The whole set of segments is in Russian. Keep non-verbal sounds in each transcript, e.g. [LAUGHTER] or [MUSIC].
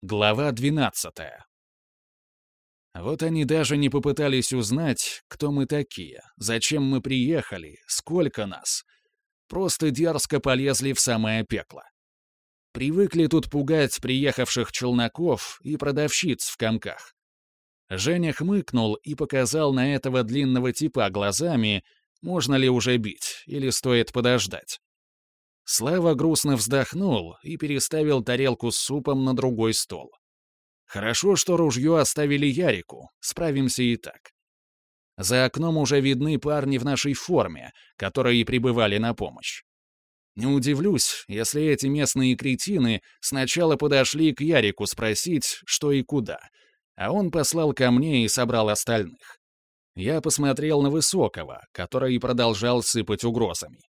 Глава 12. Вот они даже не попытались узнать, кто мы такие, зачем мы приехали, сколько нас. Просто дерзко полезли в самое пекло. Привыкли тут пугать приехавших челноков и продавщиц в комках. Женя хмыкнул и показал на этого длинного типа глазами, можно ли уже бить или стоит подождать. Слава грустно вздохнул и переставил тарелку с супом на другой стол. Хорошо, что ружье оставили Ярику, справимся и так. За окном уже видны парни в нашей форме, которые прибывали на помощь. Не удивлюсь, если эти местные кретины сначала подошли к Ярику спросить, что и куда, а он послал ко мне и собрал остальных. Я посмотрел на Высокого, который продолжал сыпать угрозами.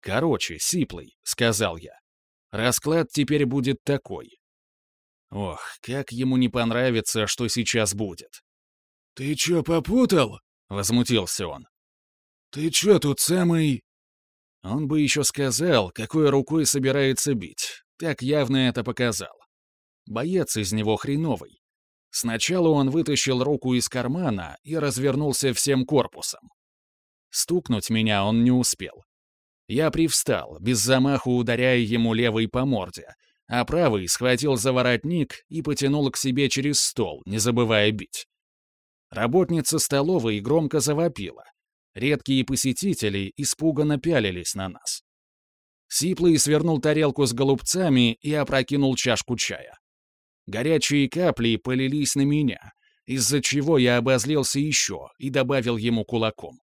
«Короче, Сиплый», — сказал я. «Расклад теперь будет такой». Ох, как ему не понравится, что сейчас будет. «Ты чё, попутал?» — возмутился он. «Ты чё тут самый...» Он бы еще сказал, какой рукой собирается бить. Так явно это показал. Боец из него хреновый. Сначала он вытащил руку из кармана и развернулся всем корпусом. Стукнуть меня он не успел. Я привстал, без замаху ударяя ему левой по морде, а правый схватил за воротник и потянул к себе через стол, не забывая бить. Работница столовой громко завопила. Редкие посетители испуганно пялились на нас. Сиплый свернул тарелку с голубцами и опрокинул чашку чая. Горячие капли полились на меня, из-за чего я обозлился еще и добавил ему кулаком.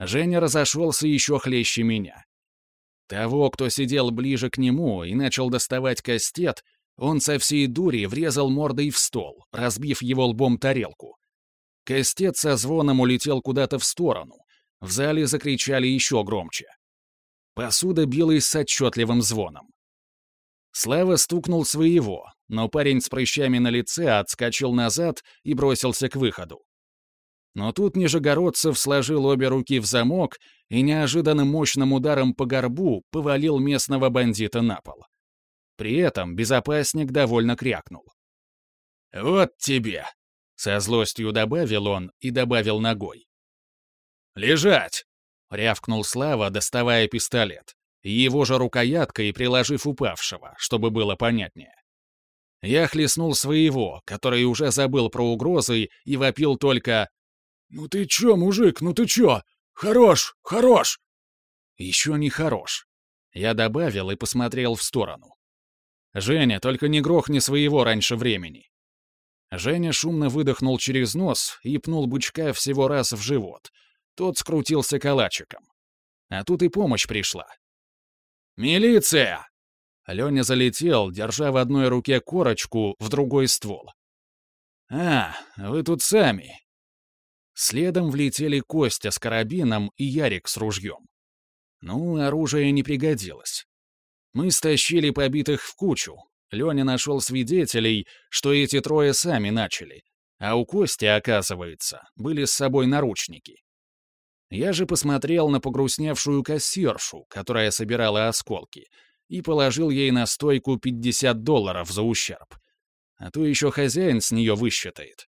Женя разошелся еще хлеще меня. Того, кто сидел ближе к нему и начал доставать кастет, он со всей дури врезал мордой в стол, разбив его лбом тарелку. Кастет со звоном улетел куда-то в сторону. В зале закричали еще громче. Посуда билась с отчетливым звоном. Слава стукнул своего, но парень с прыщами на лице отскочил назад и бросился к выходу. Но тут Нижегородцев сложил обе руки в замок и неожиданно мощным ударом по горбу повалил местного бандита на пол. При этом безопасник довольно крякнул. «Вот тебе!» — со злостью добавил он и добавил ногой. «Лежать!» — рявкнул Слава, доставая пистолет, его же рукояткой приложив упавшего, чтобы было понятнее. Я хлестнул своего, который уже забыл про угрозы и вопил только «Ну ты чё, мужик, ну ты чё? Хорош, хорош!» «Еще не хорош». Я добавил и посмотрел в сторону. «Женя, только не грохни своего раньше времени». Женя шумно выдохнул через нос и пнул бычка всего раз в живот. Тот скрутился калачиком. А тут и помощь пришла. «Милиция!» Леня залетел, держа в одной руке корочку, в другой ствол. «А, вы тут сами. Следом влетели Костя с карабином и Ярик с ружьем. Ну, оружие не пригодилось. Мы стащили побитых в кучу. Леня нашел свидетелей, что эти трое сами начали. А у Кости, оказывается, были с собой наручники. Я же посмотрел на погрустневшую кассиршу, которая собирала осколки, и положил ей на стойку 50 долларов за ущерб. А то еще хозяин с нее высчитает.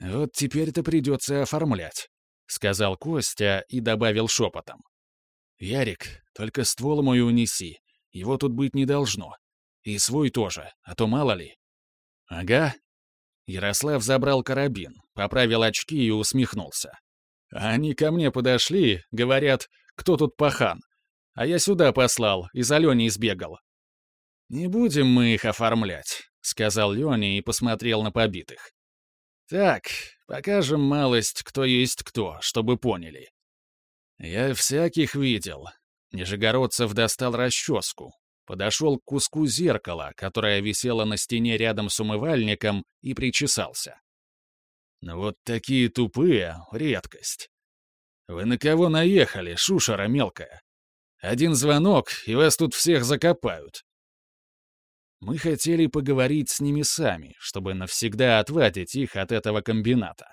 «Вот теперь-то придется оформлять», — сказал Костя и добавил шепотом. «Ярик, только ствол мой унеси, его тут быть не должно. И свой тоже, а то мало ли». «Ага». Ярослав забрал карабин, поправил очки и усмехнулся. «Они ко мне подошли, говорят, кто тут пахан, а я сюда послал, из Алене избегал». «Не будем мы их оформлять», — сказал Леня и посмотрел на побитых. Так, покажем малость, кто есть кто, чтобы поняли. Я всяких видел. Нижегородцев достал расческу, подошел к куску зеркала, которое висело на стене рядом с умывальником, и причесался. Но вот такие тупые — редкость. Вы на кого наехали, шушера мелкая? Один звонок, и вас тут всех закопают. Мы хотели поговорить с ними сами, чтобы навсегда отвадить их от этого комбината.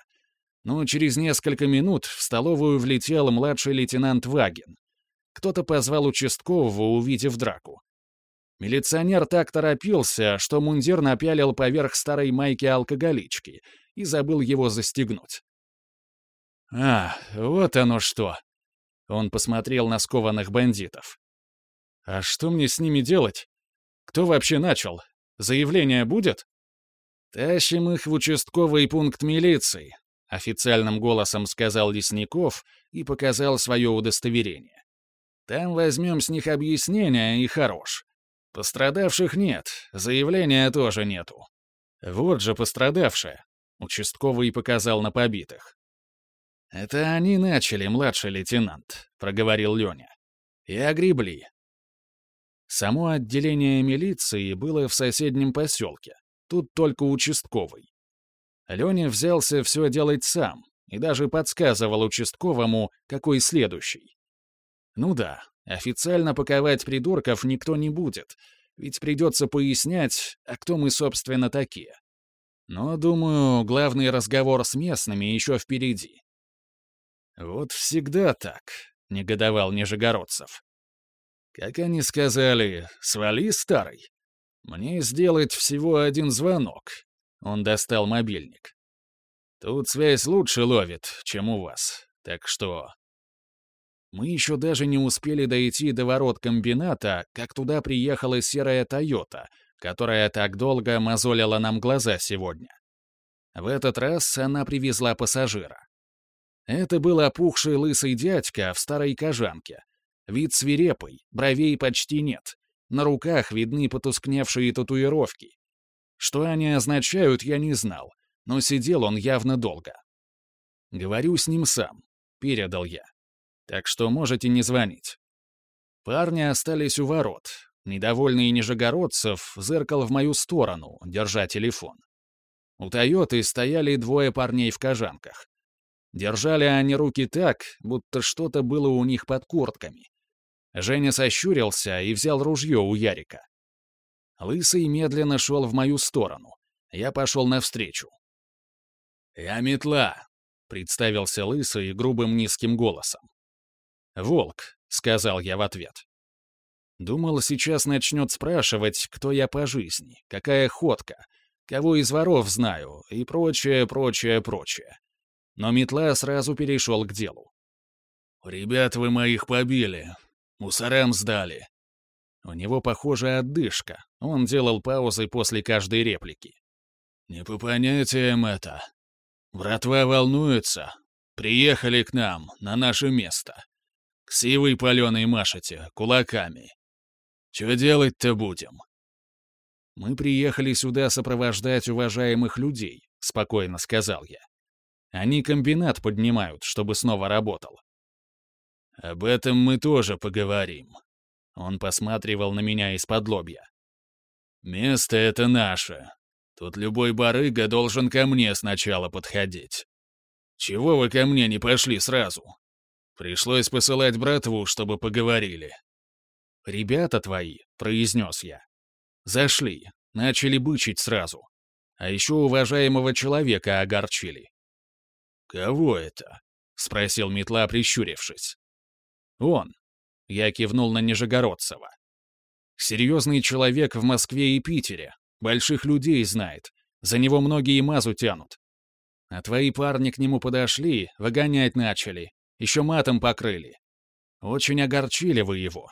Но через несколько минут в столовую влетел младший лейтенант Вагин. Кто-то позвал участкового, увидев драку. Милиционер так торопился, что мундир напялил поверх старой майки алкоголички и забыл его застегнуть. «А, вот оно что!» Он посмотрел на скованных бандитов. «А что мне с ними делать? Кто вообще начал? Заявление будет?» «Тащим их в участковый пункт милиции», — официальным голосом сказал Лесников и показал свое удостоверение. «Там возьмем с них объяснение и хорош. Пострадавших нет, заявления тоже нету. Вот же пострадавшие», — участковый показал на побитых. «Это они начали, младший лейтенант», — проговорил Леня. «И огребли». Само отделение милиции было в соседнем поселке. Тут только участковый. Леня взялся все делать сам и даже подсказывал участковому, какой следующий. Ну да, официально паковать придурков никто не будет, ведь придется пояснять, а кто мы, собственно, такие. Но, думаю, главный разговор с местными еще впереди. «Вот всегда так», — негодовал Нижегородцев. «Как они сказали, свали, старый. Мне сделать всего один звонок». Он достал мобильник. «Тут связь лучше ловит, чем у вас, так что...» Мы еще даже не успели дойти до ворот комбината, как туда приехала серая «Тойота», которая так долго мозолила нам глаза сегодня. В этот раз она привезла пассажира. Это был опухший лысый дядька в старой кожанке. Вид свирепый, бровей почти нет. На руках видны потускневшие татуировки. Что они означают, я не знал, но сидел он явно долго. «Говорю с ним сам», — передал я. «Так что можете не звонить». Парни остались у ворот. Недовольный Нижегородцев зыркал в мою сторону, держа телефон. У «Тойоты» стояли двое парней в кожанках. Держали они руки так, будто что-то было у них под куртками. Женя сощурился и взял ружье у Ярика. Лысый медленно шел в мою сторону. Я пошел навстречу. «Я метла», — представился Лысый грубым низким голосом. «Волк», — сказал я в ответ. Думал, сейчас начнет спрашивать, кто я по жизни, какая ходка, кого из воров знаю и прочее, прочее, прочее но метла сразу перешел к делу. «Ребят, вы моих побили. Мусорам сдали». У него, похоже, отдышка. Он делал паузы после каждой реплики. «Не по понятиям это. Братва волнуется. Приехали к нам, на наше место. Ксивой паленой машете, кулаками. Что делать-то будем?» «Мы приехали сюда сопровождать уважаемых людей», — спокойно сказал я. Они комбинат поднимают, чтобы снова работал. Об этом мы тоже поговорим. Он посматривал на меня из-под лобья. Место это наше. Тут любой барыга должен ко мне сначала подходить. Чего вы ко мне не пошли сразу? Пришлось посылать братву, чтобы поговорили. «Ребята твои», — произнес я, — «зашли, начали бычить сразу. А еще уважаемого человека огорчили. «Кого это?» — спросил Метла, прищурившись. «Он». Я кивнул на Нижегородцева. «Серьезный человек в Москве и Питере. Больших людей знает. За него многие мазу тянут. А твои парни к нему подошли, выгонять начали. Еще матом покрыли. Очень огорчили вы его.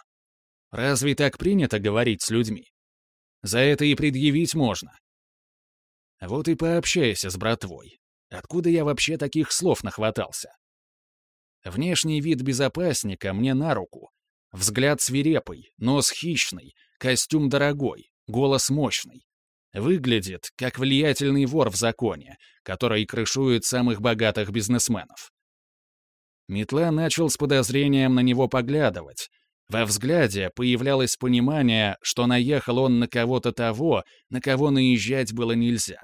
Разве так принято говорить с людьми? За это и предъявить можно. Вот и пообщайся с братвой. Откуда я вообще таких слов нахватался? Внешний вид безопасника мне на руку. Взгляд свирепый, нос хищный, костюм дорогой, голос мощный. Выглядит, как влиятельный вор в законе, который крышует самых богатых бизнесменов. Метла начал с подозрением на него поглядывать. Во взгляде появлялось понимание, что наехал он на кого-то того, на кого наезжать было нельзя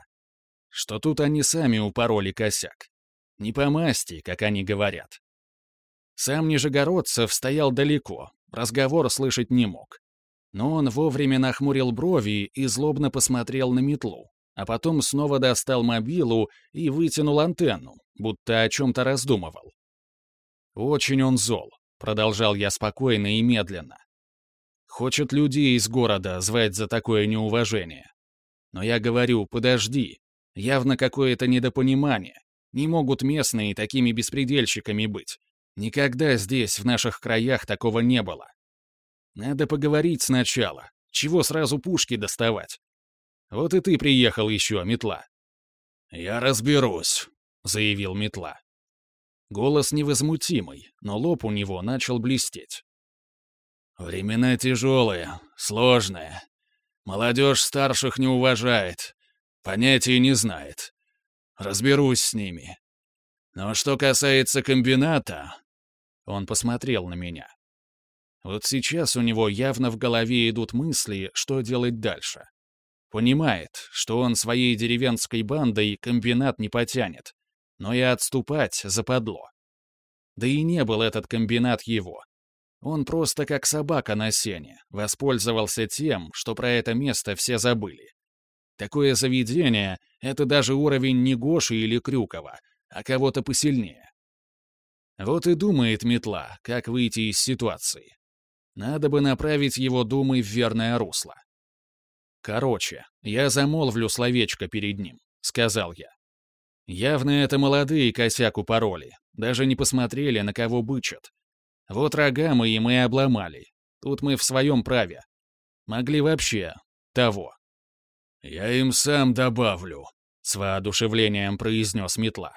что тут они сами упороли косяк. Не по масти, как они говорят. Сам Нижегородцев стоял далеко, разговор слышать не мог. Но он вовремя нахмурил брови и злобно посмотрел на метлу, а потом снова достал мобилу и вытянул антенну, будто о чем-то раздумывал. «Очень он зол», — продолжал я спокойно и медленно. Хочет людей из города звать за такое неуважение. Но я говорю, подожди, явно какое-то недопонимание. Не могут местные такими беспредельщиками быть. Никогда здесь, в наших краях, такого не было. Надо поговорить сначала. Чего сразу пушки доставать? Вот и ты приехал еще, метла. «Я разберусь», — заявил метла. Голос невозмутимый, но лоб у него начал блестеть. «Времена тяжелые, сложные. Молодежь старших не уважает, понятия не знает. Разберусь с ними. Но что касается комбината...» Он посмотрел на меня. Вот сейчас у него явно в голове идут мысли, что делать дальше. Понимает, что он своей деревенской бандой комбинат не потянет, но и отступать западло. Да и не был этот комбинат его. Он просто как собака на сене, воспользовался тем, что про это место все забыли. Такое заведение — это даже уровень не Гоши или Крюкова, а кого-то посильнее. Вот и думает метла, как выйти из ситуации. Надо бы направить его думы в верное русло. «Короче, я замолвлю словечко перед ним», — сказал я. Явно это молодые косяк упороли, даже не посмотрели, на кого бычат. Вот рога мы им и обломали. Тут мы в своем праве. Могли вообще того. «Я им сам добавлю», — с воодушевлением произнес метла.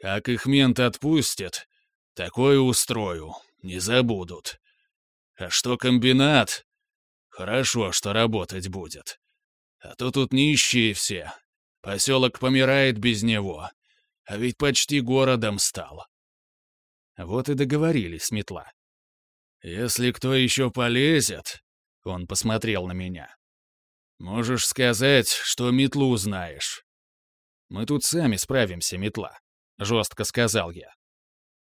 «Как их мент отпустит, такое устрою, не забудут. А что комбинат? Хорошо, что работать будет. А то тут нищие все, Поселок помирает без него, а ведь почти городом стал. Вот и договорились, метла. Если кто еще полезет, он посмотрел на меня. Можешь сказать, что метлу знаешь. Мы тут сами справимся, метла, жестко сказал я.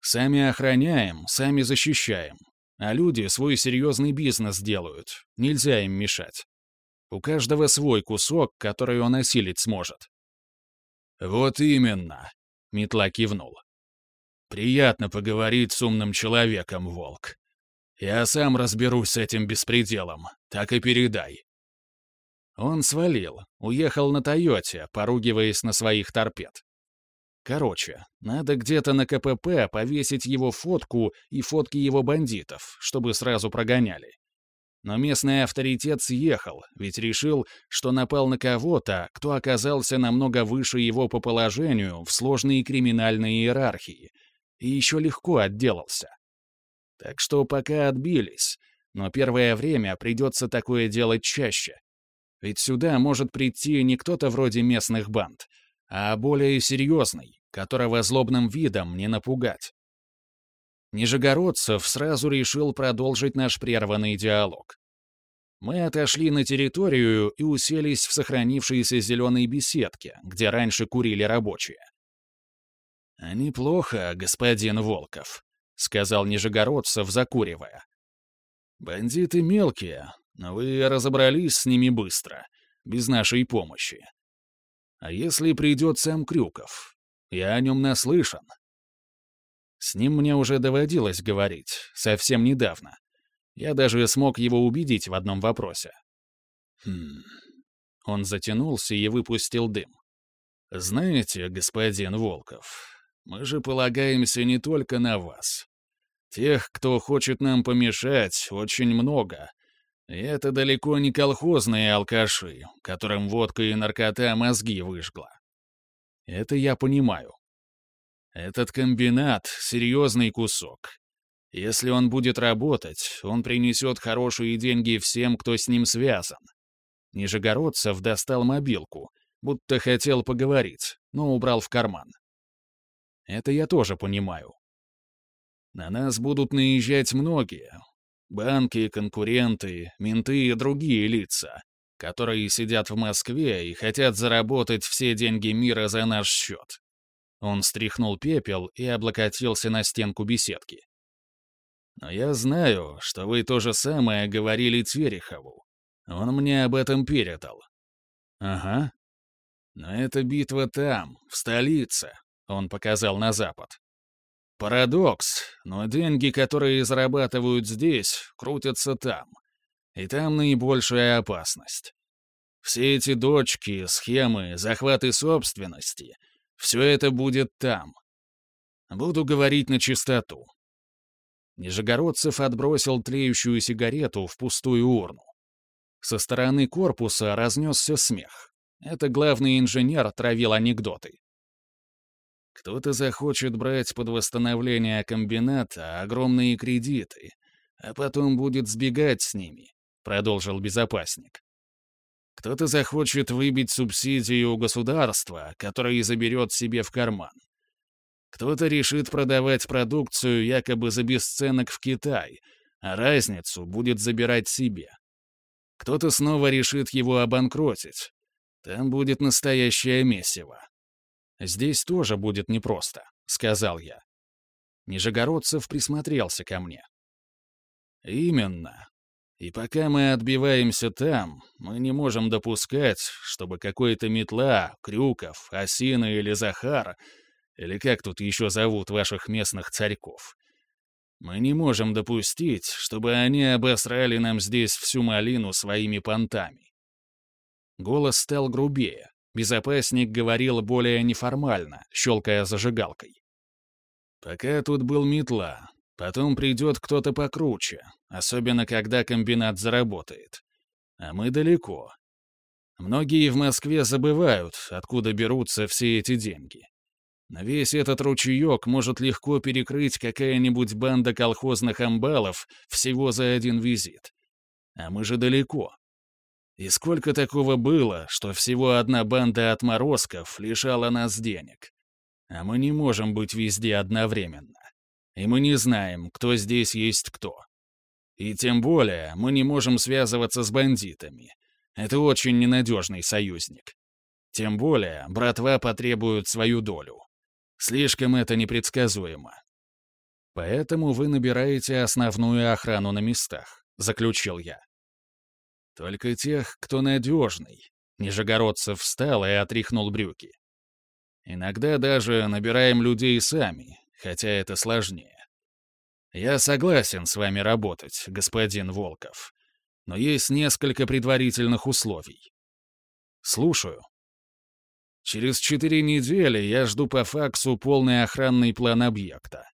Сами охраняем, сами защищаем. А люди свой серьезный бизнес делают, нельзя им мешать. У каждого свой кусок, который он осилить сможет. «Вот именно», — Метла кивнул. «Приятно поговорить с умным человеком, Волк. Я сам разберусь с этим беспределом, так и передай». Он свалил, уехал на Тойоте, поругиваясь на своих торпед. Короче, надо где-то на КПП повесить его фотку и фотки его бандитов, чтобы сразу прогоняли. Но местный авторитет съехал, ведь решил, что напал на кого-то, кто оказался намного выше его по положению в сложной криминальной иерархии, и еще легко отделался. Так что пока отбились, но первое время придется такое делать чаще. Ведь сюда может прийти не кто-то вроде местных банд, а более серьезный, которого злобным видом не напугать. Нижегородцев сразу решил продолжить наш прерванный диалог. Мы отошли на территорию и уселись в сохранившейся зеленой беседке, где раньше курили рабочие. «Неплохо, господин Волков», — сказал Нижегородцев, закуривая. «Бандиты мелкие, но вы разобрались с ними быстро, без нашей помощи. А если придет сам Крюков? Я о нем наслышан». С ним мне уже доводилось говорить, совсем недавно. Я даже смог его убедить в одном вопросе. Хм. Он затянулся и выпустил дым. «Знаете, господин Волков, мы же полагаемся не только на вас. Тех, кто хочет нам помешать, очень много, и это далеко не колхозные алкаши, которым водка и наркота мозги выжгла. Это я понимаю. Этот комбинат — серьезный кусок. Если он будет работать, он принесет хорошие деньги всем, кто с ним связан. Нижегородцев достал мобилку, будто хотел поговорить, но убрал в карман. Это я тоже понимаю. На нас будут наезжать многие, Банки, конкуренты, менты и другие лица, которые сидят в Москве и хотят заработать все деньги мира за наш счет. Он стряхнул пепел и облокотился на стенку беседки. «Но я знаю, что вы то же самое говорили Терехову. Он мне об этом передал». «Ага. Но эта битва там, в столице», — он показал на запад. Парадокс, но деньги, которые зарабатывают здесь, крутятся там. И там наибольшая опасность. Все эти дочки, схемы, захваты собственности — все это будет там. Буду говорить на чистоту. Нижегородцев отбросил тлеющую сигарету в пустую урну. Со стороны корпуса разнесся смех. Это главный инженер травил анекдоты. Кто-то захочет брать под восстановление комбината огромные кредиты, а потом будет сбегать с ними, продолжил безопасник. Кто-то захочет выбить субсидию у государства, которое заберет себе в карман. Кто-то решит продавать продукцию якобы за бесценок в Китай, а разницу будет забирать себе. Кто-то снова решит его обанкротить. Там будет настоящее месиво. Здесь тоже будет непросто, сказал я. Нижегородцев присмотрелся ко мне. Именно. И пока мы отбиваемся там, мы не можем допускать, чтобы какой-то метла, Крюков, Осина или Захар, или как тут еще зовут ваших местных царьков, мы не можем допустить, чтобы они обосрали нам здесь всю малину своими понтами. Голос стал грубее. Безопасник говорил более неформально, щелкая зажигалкой. Пока тут был метла, потом придет кто-то покруче, особенно когда комбинат заработает. А мы далеко. Многие в Москве забывают, откуда берутся все эти деньги. Но весь этот ручеек может легко перекрыть какая-нибудь банда колхозных амбалов всего за один визит. А мы же далеко. И сколько такого было, что всего одна банда отморозков лишала нас денег. А мы не можем быть везде одновременно. И мы не знаем, кто здесь есть кто. И тем более мы не можем связываться с бандитами. Это очень ненадежный союзник. Тем более братва потребует свою долю. Слишком это непредсказуемо. Поэтому вы набираете основную охрану на местах, заключил я. Только тех, кто надежный. Нижегородцев встал и отряхнул брюки. Иногда даже набираем людей сами, хотя это сложнее. Я согласен с вами работать, господин Волков, но есть несколько предварительных условий. Слушаю. Через четыре недели я жду по факсу полный охранный план объекта.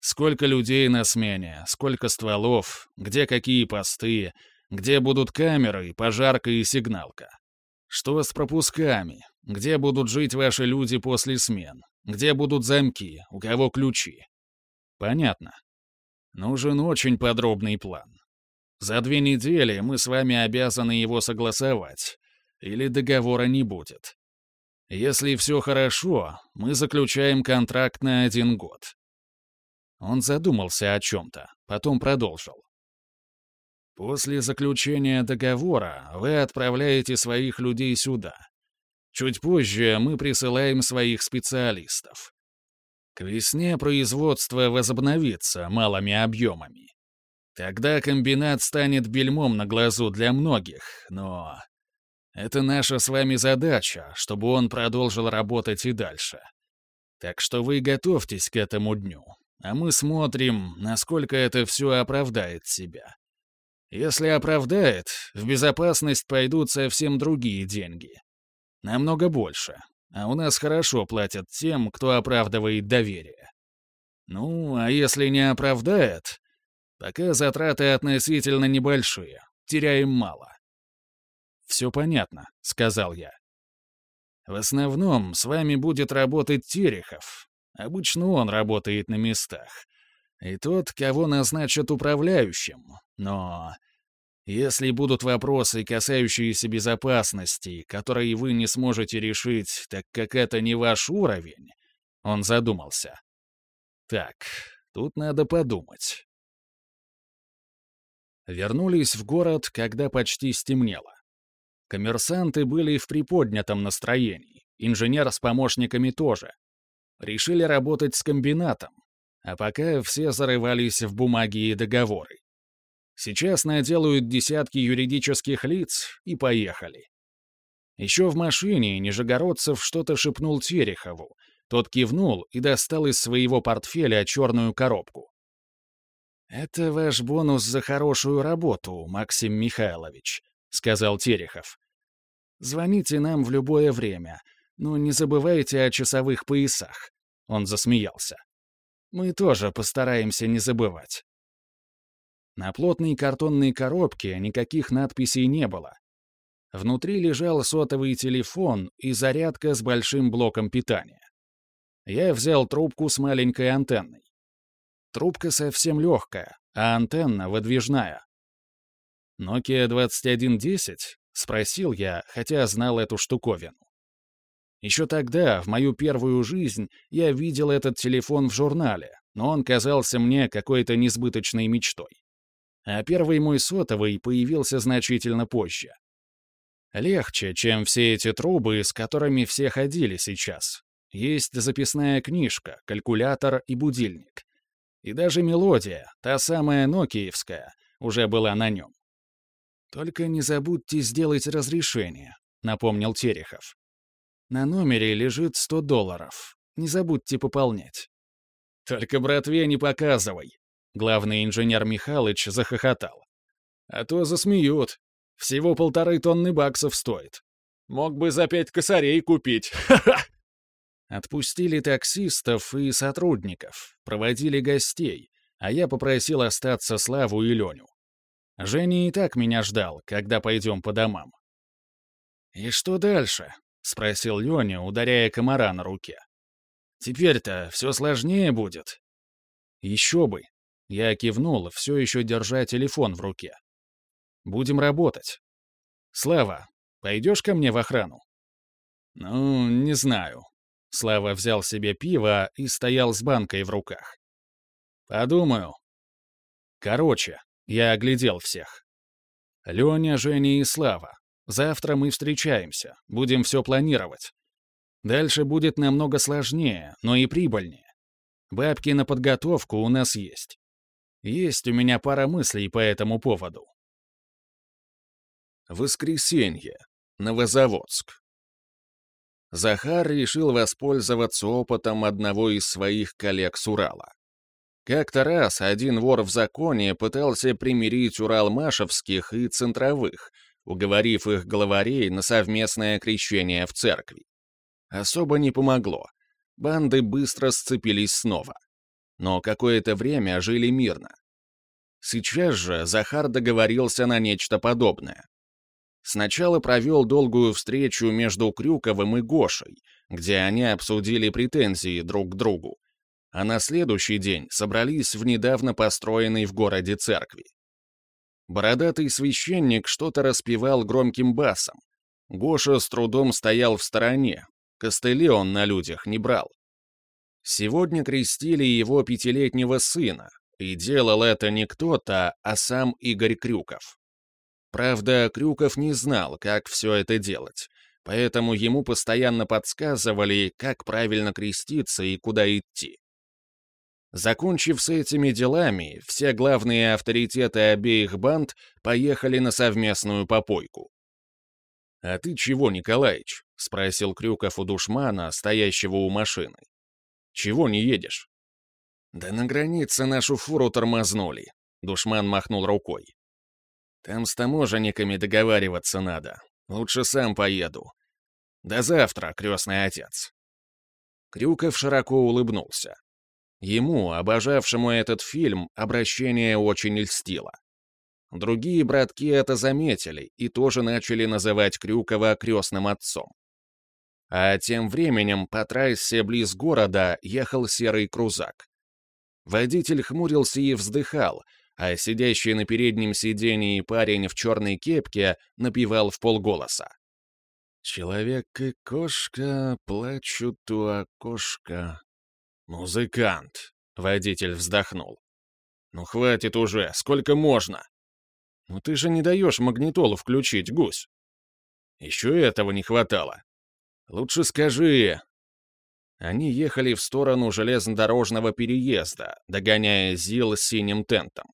Сколько людей на смене, сколько стволов, где какие посты, где будут камеры, пожарка и сигналка. Что с пропусками, где будут жить ваши люди после смен, где будут замки, у кого ключи. Понятно. Нужен очень подробный план. За две недели мы с вами обязаны его согласовать, или договора не будет. Если все хорошо, мы заключаем контракт на один год». Он задумался о чем-то, потом продолжил. «После заключения договора вы отправляете своих людей сюда. Чуть позже мы присылаем своих специалистов. К весне производство возобновится малыми объемами. Тогда комбинат станет бельмом на глазу для многих, но это наша с вами задача, чтобы он продолжил работать и дальше. Так что вы готовьтесь к этому дню, а мы смотрим, насколько это все оправдает себя. Если оправдает, в безопасность пойдут совсем другие деньги. Намного больше. А у нас хорошо платят тем, кто оправдывает доверие. Ну, а если не оправдает, пока затраты относительно небольшие, теряем мало. «Все понятно», — сказал я. «В основном с вами будет работать Терехов. Обычно он работает на местах. И тот, кого назначат управляющим. Но если будут вопросы, касающиеся безопасности, которые вы не сможете решить, так как это не ваш уровень...» Он задумался. «Так, тут надо подумать». Вернулись в город, когда почти стемнело. Коммерсанты были в приподнятом настроении, инженер с помощниками тоже. Решили работать с комбинатом, а пока все зарывались в бумаги и договоры. Сейчас наделают десятки юридических лиц и поехали. Еще в машине Нижегородцев что-то шепнул Терехову. Тот кивнул и достал из своего портфеля черную коробку. «Это ваш бонус за хорошую работу, Максим Михайлович», — сказал Терехов. «Звоните нам в любое время, но не забывайте о часовых поясах». Он засмеялся. «Мы тоже постараемся не забывать». На плотной картонной коробке никаких надписей не было. Внутри лежал сотовый телефон и зарядка с большим блоком питания. Я взял трубку с маленькой антенной. Трубка совсем легкая, а антенна выдвижная. «Nokia 2110?» — спросил я, хотя знал эту штуковину. Еще тогда, в мою первую жизнь, я видел этот телефон в журнале, но он казался мне какой-то несбыточной мечтой. А первый мой сотовый появился значительно позже. Легче, чем все эти трубы, с которыми все ходили сейчас. Есть записная книжка, калькулятор и будильник. И даже мелодия, та самая нокиевская, уже была на нем. «Только не забудьте сделать разрешение», — напомнил Терехов. «На номере лежит 100 долларов. Не забудьте пополнять». «Только братве не показывай», — главный инженер Михалыч захохотал. «А то засмеют. Всего полторы тонны баксов стоит. Мог бы за пять косарей купить. [LAUGHS] Ха-ха!» Отпустили таксистов и сотрудников, проводили гостей, а я попросил остаться Славу и Леню. Женя и так меня ждал, когда пойдем по домам. «И что дальше?» — спросил Леня, ударяя комара на руке. «Теперь-то все сложнее будет». «Еще бы!» — я кивнул, все еще держа телефон в руке. «Будем работать. Слава, пойдешь ко мне в охрану?» «Ну, не знаю», Слава взял себе пиво и стоял с банкой в руках. «Подумаю». Короче, я оглядел всех. Леня, Женя и Слава. Завтра мы встречаемся, будем все планировать. Дальше будет намного сложнее, но и прибыльнее. Бабки на подготовку у нас есть. Есть у меня пара мыслей по этому поводу. Воскресенье. Новозаводск. Захар решил воспользоваться опытом одного из своих коллег с Урала. Как-то раз один вор в законе пытался примирить Уралмашевских и Центровых, уговорив их главарей на совместное крещение в церкви. Особо не помогло. Банды быстро сцепились снова. Но какое-то время жили мирно. Сейчас же Захар договорился на нечто подобное. Сначала провел долгую встречу между Крюковым и Гошей, где они обсудили претензии друг к другу. А на следующий день собрались в недавно построенной в городе церкви. Бородатый священник что-то распевал громким басом. Гоша с трудом стоял в стороне, костыли он на людях не брал. Сегодня крестили его пятилетнего сына, и делал это не кто-то, а сам Игорь Крюков. Правда, Крюков не знал, как все это делать, поэтому ему постоянно подсказывали, как правильно креститься и куда идти. Закончив с этими делами, все главные авторитеты обеих банд поехали на совместную попойку. «А ты чего, Николаич?» — спросил Крюков у душмана, стоящего у машины. «Чего не едешь?» «Да на границе нашу фуру тормознули», — душман махнул рукой. Там с таможенниками договариваться надо. Лучше сам поеду. До завтра, крестный отец». Крюков широко улыбнулся. Ему, обожавшему этот фильм, обращение очень льстило. Другие братки это заметили и тоже начали называть Крюкова крестным отцом. А тем временем по трассе близ города ехал серый крузак. Водитель хмурился и вздыхал, а сидящий на переднем сидении парень в черной кепке напевал в полголоса. «Человек и кошка плачут у окошка». «Музыкант», — водитель вздохнул. «Ну хватит уже, сколько можно?» «Ну ты же не даешь магнитолу включить, гусь». «Еще этого не хватало. Лучше скажи...» Они ехали в сторону железнодорожного переезда, догоняя ЗИЛ с синим тентом.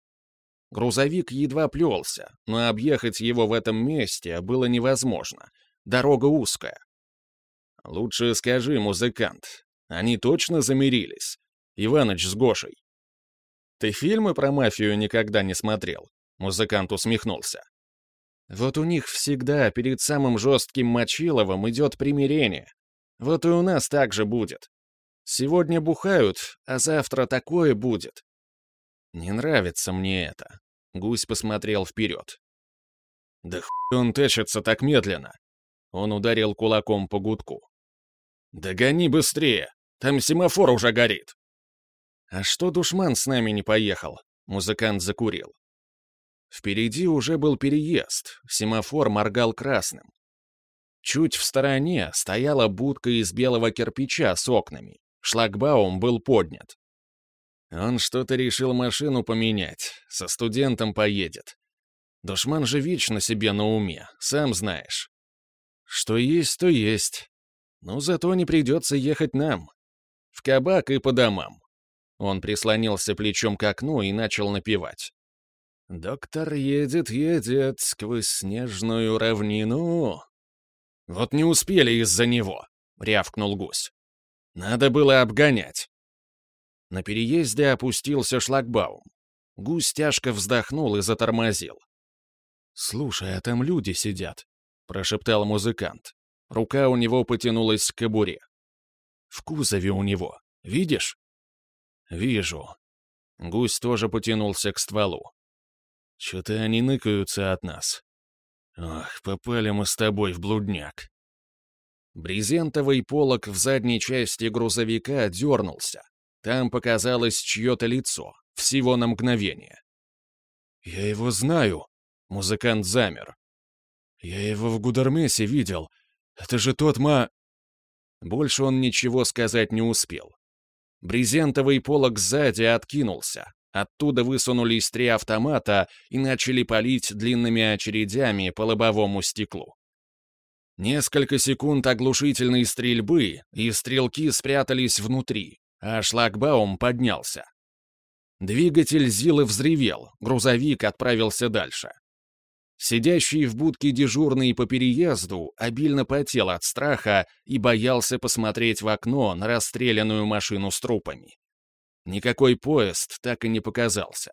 Грузовик едва плелся, но объехать его в этом месте было невозможно. Дорога узкая. «Лучше скажи, музыкант, они точно замирились? Иваныч с Гошей?» Ты фильмы про мафию никогда не смотрел?» Музыкант усмехнулся. «Вот у них всегда перед самым жестким Мочиловым идет примирение. Вот и у нас так же будет. Сегодня бухают, а завтра такое будет». «Не нравится мне это», — гусь посмотрел вперед. «Да хуй он тащится так медленно!» Он ударил кулаком по гудку. «Да гони быстрее! Там семафор уже горит!» «А что душман с нами не поехал?» Музыкант закурил. Впереди уже был переезд, семафор моргал красным. Чуть в стороне стояла будка из белого кирпича с окнами. Шлагбаум был поднят. Он что-то решил машину поменять, со студентом поедет. Душман же вечно себе на уме, сам знаешь. Что есть, то есть. Но зато не придется ехать нам. В кабак и по домам. Он прислонился плечом к окну и начал напевать. «Доктор едет, едет сквозь снежную равнину». «Вот не успели из-за него», — рявкнул гусь. «Надо было обгонять». На переезде опустился шлагбаум. Гусь тяжко вздохнул и затормозил. «Слушай, а там люди сидят», — прошептал музыкант. Рука у него потянулась к кобуре. «В кузове у него. Видишь?» «Вижу». Гусь тоже потянулся к стволу. «Чё-то они ныкаются от нас. Ох, попали мы с тобой в блудняк». Брезентовый полог в задней части грузовика дернулся. Там показалось чье-то лицо, всего на мгновение. «Я его знаю», Музыкант замер. «Я его в Гудермесе видел. Это же тот ма...» Больше он ничего сказать не успел. Брезентовый полог сзади откинулся. Оттуда высунулись три автомата и начали палить длинными очередями по лобовому стеклу. Несколько секунд оглушительной стрельбы, и стрелки спрятались внутри, а шлагбаум поднялся. Двигатель Зилы взревел, грузовик отправился дальше. Сидящий в будке дежурный по переезду обильно потел от страха и боялся посмотреть в окно на расстрелянную машину с трупами. Никакой поезд так и не показался.